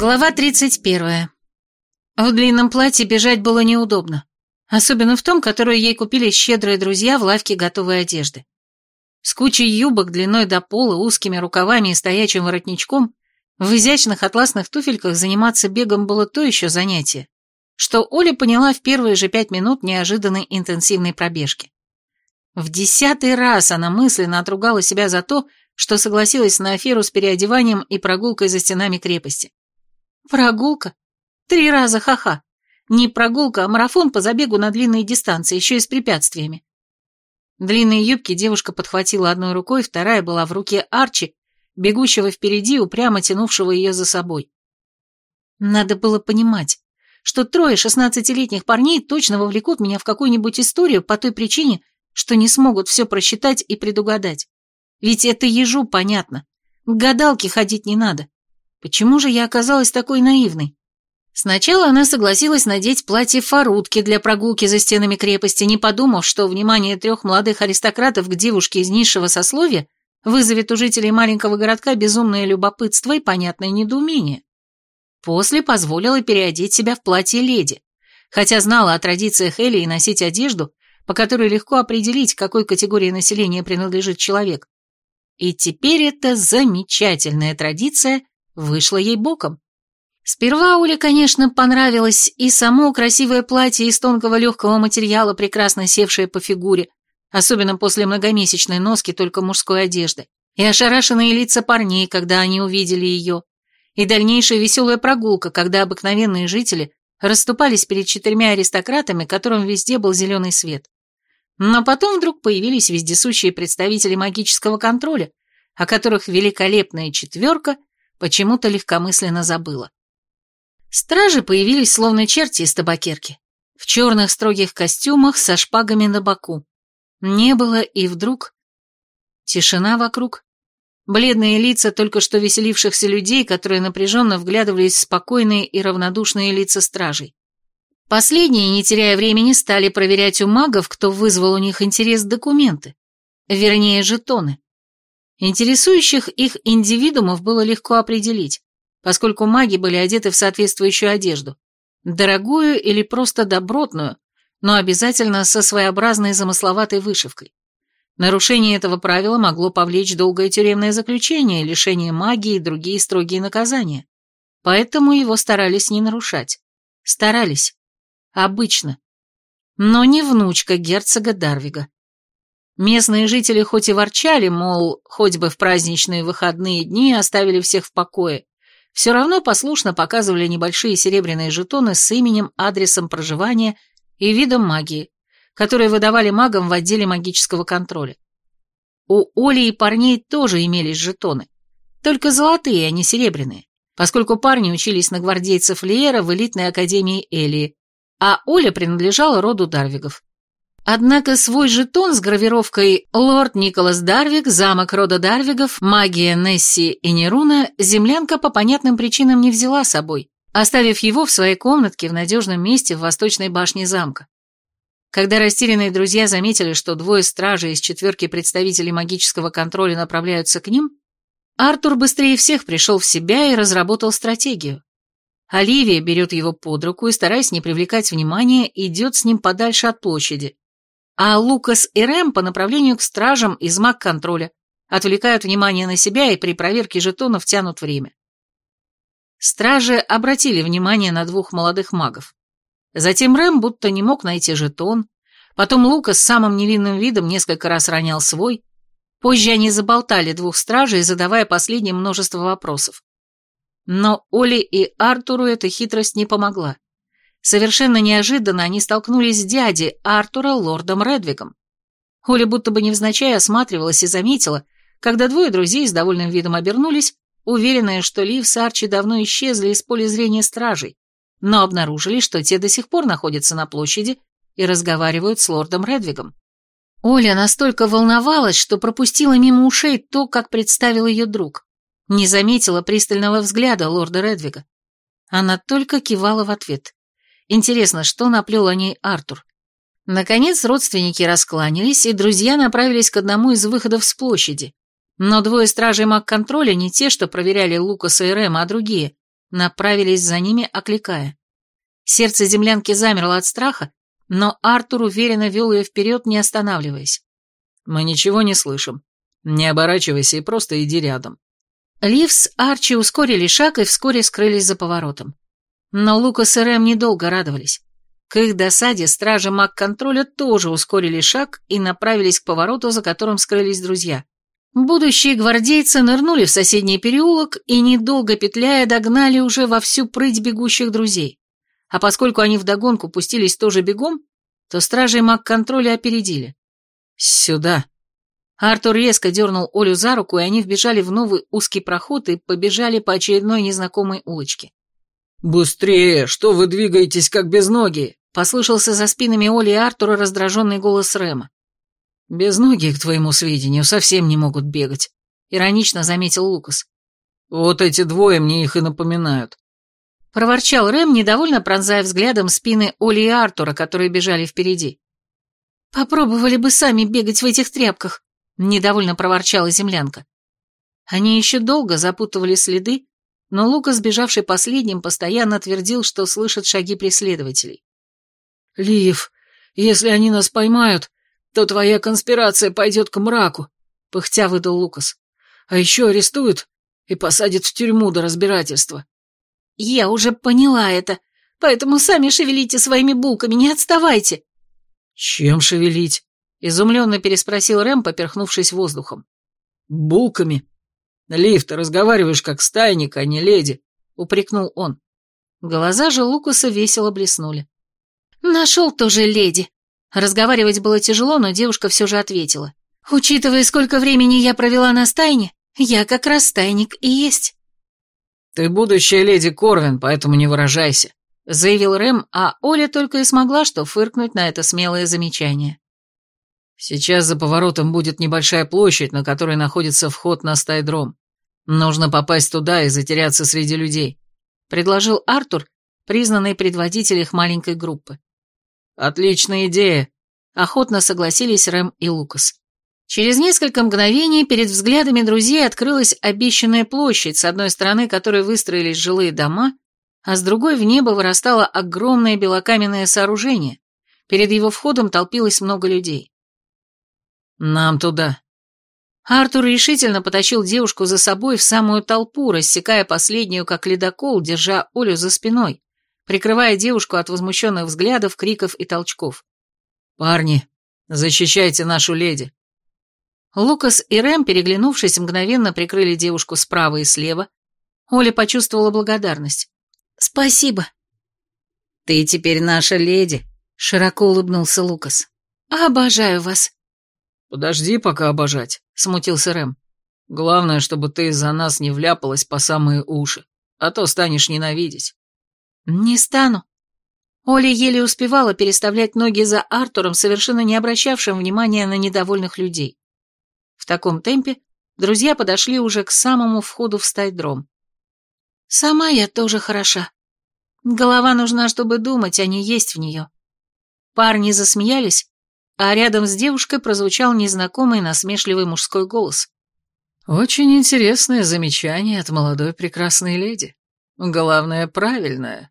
Глава 31. В длинном платье бежать было неудобно. Особенно в том, которое ей купили щедрые друзья в лавке готовой одежды. С кучей юбок длиной до пола, узкими рукавами и стоячим воротничком, в изящных атласных туфельках заниматься бегом было то еще занятие, что Оля поняла в первые же пять минут неожиданной интенсивной пробежки. В десятый раз она мысленно отругала себя за то, что согласилась на аферу с переодеванием и прогулкой за стенами крепости. Прогулка? Три раза ха-ха. Не прогулка, а марафон по забегу на длинные дистанции, еще и с препятствиями. Длинные юбки девушка подхватила одной рукой, вторая была в руке Арчи, бегущего впереди, упрямо тянувшего ее за собой. Надо было понимать, что трое шестнадцатилетних парней точно вовлекут меня в какую-нибудь историю по той причине, что не смогут все просчитать и предугадать. Ведь это ежу понятно. К гадалке ходить не надо. Почему же я оказалась такой наивной? Сначала она согласилась надеть платье фарутки для прогулки за стенами крепости, не подумав, что внимание трех молодых аристократов к девушке из низшего сословия вызовет у жителей маленького городка безумное любопытство и понятное недоумение. После позволила переодеть себя в платье леди, хотя знала о традициях Элии носить одежду, по которой легко определить, к какой категории населения принадлежит человек. И теперь эта замечательная традиция вышло ей боком. Сперва Оле, конечно, понравилось и само красивое платье из тонкого легкого материала, прекрасно севшее по фигуре, особенно после многомесячной носки только мужской одежды, и ошарашенные лица парней, когда они увидели ее, и дальнейшая веселая прогулка, когда обыкновенные жители расступались перед четырьмя аристократами, которым везде был зеленый свет. Но потом вдруг появились вездесущие представители магического контроля, о которых великолепная четверка – Почему-то легкомысленно забыла. Стражи появились словно черти из табакерки, в черных строгих костюмах со шпагами на боку. Не было и вдруг... Тишина вокруг. Бледные лица только что веселившихся людей, которые напряженно вглядывались в спокойные и равнодушные лица стражей. Последние, не теряя времени, стали проверять у магов, кто вызвал у них интерес, документы. Вернее, жетоны. Интересующих их индивидуумов было легко определить, поскольку маги были одеты в соответствующую одежду, дорогую или просто добротную, но обязательно со своеобразной замысловатой вышивкой. Нарушение этого правила могло повлечь долгое тюремное заключение, лишение магии и другие строгие наказания. Поэтому его старались не нарушать. Старались. Обычно. Но не внучка герцога Дарвига. Местные жители хоть и ворчали, мол, хоть бы в праздничные выходные дни оставили всех в покое, все равно послушно показывали небольшие серебряные жетоны с именем, адресом проживания и видом магии, которые выдавали магам в отделе магического контроля. У Оли и парней тоже имелись жетоны, только золотые, а не серебряные, поскольку парни учились на гвардейцев Лиера в элитной академии Элии, а Оля принадлежала роду Дарвигов. Однако свой жетон с гравировкой «Лорд Николас Дарвик, замок рода Дарвигов, магия Несси и Неруна» землянка по понятным причинам не взяла с собой, оставив его в своей комнатке в надежном месте в восточной башне замка. Когда растерянные друзья заметили, что двое стражей из четверки представителей магического контроля направляются к ним, Артур быстрее всех пришел в себя и разработал стратегию. Оливия берет его под руку и, стараясь не привлекать внимания, идет с ним подальше от площади, а Лукас и Рэм по направлению к стражам из маг-контроля отвлекают внимание на себя и при проверке жетонов тянут время. Стражи обратили внимание на двух молодых магов. Затем Рэм будто не мог найти жетон, потом Лукас самым невинным видом несколько раз ронял свой, позже они заболтали двух стражей, задавая последним множество вопросов. Но Оле и Артуру эта хитрость не помогла. Совершенно неожиданно они столкнулись с дядей Артура, лордом Редвигом. Оля будто бы невзначай осматривалась и заметила, когда двое друзей с довольным видом обернулись, уверенные, что Лив с Арчи давно исчезли из поля зрения стражей, но обнаружили, что те до сих пор находятся на площади и разговаривают с лордом Редвигом. Оля настолько волновалась, что пропустила мимо ушей то, как представил ее друг. Не заметила пристального взгляда лорда Редвига. Она только кивала в ответ. Интересно, что наплел о ней Артур? Наконец родственники раскланялись, и друзья направились к одному из выходов с площади. Но двое стражей маг-контроля не те, что проверяли Лукаса и Рема, а другие, направились за ними, окликая. Сердце землянки замерло от страха, но Артур уверенно вел ее вперед, не останавливаясь. «Мы ничего не слышим. Не оборачивайся и просто иди рядом». Лив с Арчи ускорили шаг и вскоре скрылись за поворотом. Но Лукас и Рэм недолго радовались. К их досаде стражи маг-контроля тоже ускорили шаг и направились к повороту, за которым скрылись друзья. Будущие гвардейцы нырнули в соседний переулок и, недолго петляя, догнали уже во всю прыть бегущих друзей. А поскольку они вдогонку пустились тоже бегом, то стражи маг-контроля опередили. «Сюда!» Артур резко дернул Олю за руку, и они вбежали в новый узкий проход и побежали по очередной незнакомой улочке. «Быстрее! Что вы двигаетесь, как без ноги?» Послышался за спинами Оли и Артура раздраженный голос Рэма. «Без ноги, к твоему сведению, совсем не могут бегать», — иронично заметил Лукас. «Вот эти двое мне их и напоминают». Проворчал Рэм, недовольно пронзая взглядом спины Оли и Артура, которые бежали впереди. «Попробовали бы сами бегать в этих тряпках», — недовольно проворчала землянка. Они еще долго запутывали следы, но Лукас, бежавший последним, постоянно твердил, что слышит шаги преследователей. «Лив, если они нас поймают, то твоя конспирация пойдет к мраку», — пыхтя выдал Лукас. «А еще арестуют и посадят в тюрьму до разбирательства». «Я уже поняла это, поэтому сами шевелите своими булками, не отставайте». «Чем шевелить?» — изумленно переспросил Рэм, поперхнувшись воздухом. «Булками? Лив, ты разговариваешь как стайник, а не леди», — упрекнул он. Глаза же Лукаса весело блеснули. «Нашел тоже леди». Разговаривать было тяжело, но девушка все же ответила. «Учитывая, сколько времени я провела на стайне, я как раз стайник и есть». «Ты будущая леди Корвин, поэтому не выражайся», — заявил Рэм, а Оля только и смогла что фыркнуть на это смелое замечание. «Сейчас за поворотом будет небольшая площадь, на которой находится вход на стайдром. Нужно попасть туда и затеряться среди людей», — предложил Артур, признанный предводитель их маленькой группы. «Отличная идея», — охотно согласились Рэм и Лукас. Через несколько мгновений перед взглядами друзей открылась обещанная площадь, с одной стороны которой выстроились жилые дома, а с другой в небо вырастало огромное белокаменное сооружение. Перед его входом толпилось много людей. «Нам туда». Артур решительно потащил девушку за собой в самую толпу, рассекая последнюю, как ледокол, держа Олю за спиной, прикрывая девушку от возмущенных взглядов, криков и толчков. «Парни, защищайте нашу леди!» Лукас и Рэм, переглянувшись, мгновенно прикрыли девушку справа и слева. Оля почувствовала благодарность. «Спасибо». «Ты теперь наша леди», — широко улыбнулся Лукас. «Обожаю вас». «Подожди пока обожать», — смутился Рэм. «Главное, чтобы ты из-за нас не вляпалась по самые уши, а то станешь ненавидеть». «Не стану». Оля еле успевала переставлять ноги за Артуром, совершенно не обращавшим внимания на недовольных людей. В таком темпе друзья подошли уже к самому входу в стайдром. «Сама я тоже хороша. Голова нужна, чтобы думать, а не есть в нее». Парни засмеялись, а рядом с девушкой прозвучал незнакомый насмешливый мужской голос. «Очень интересное замечание от молодой прекрасной леди. Главное, правильное».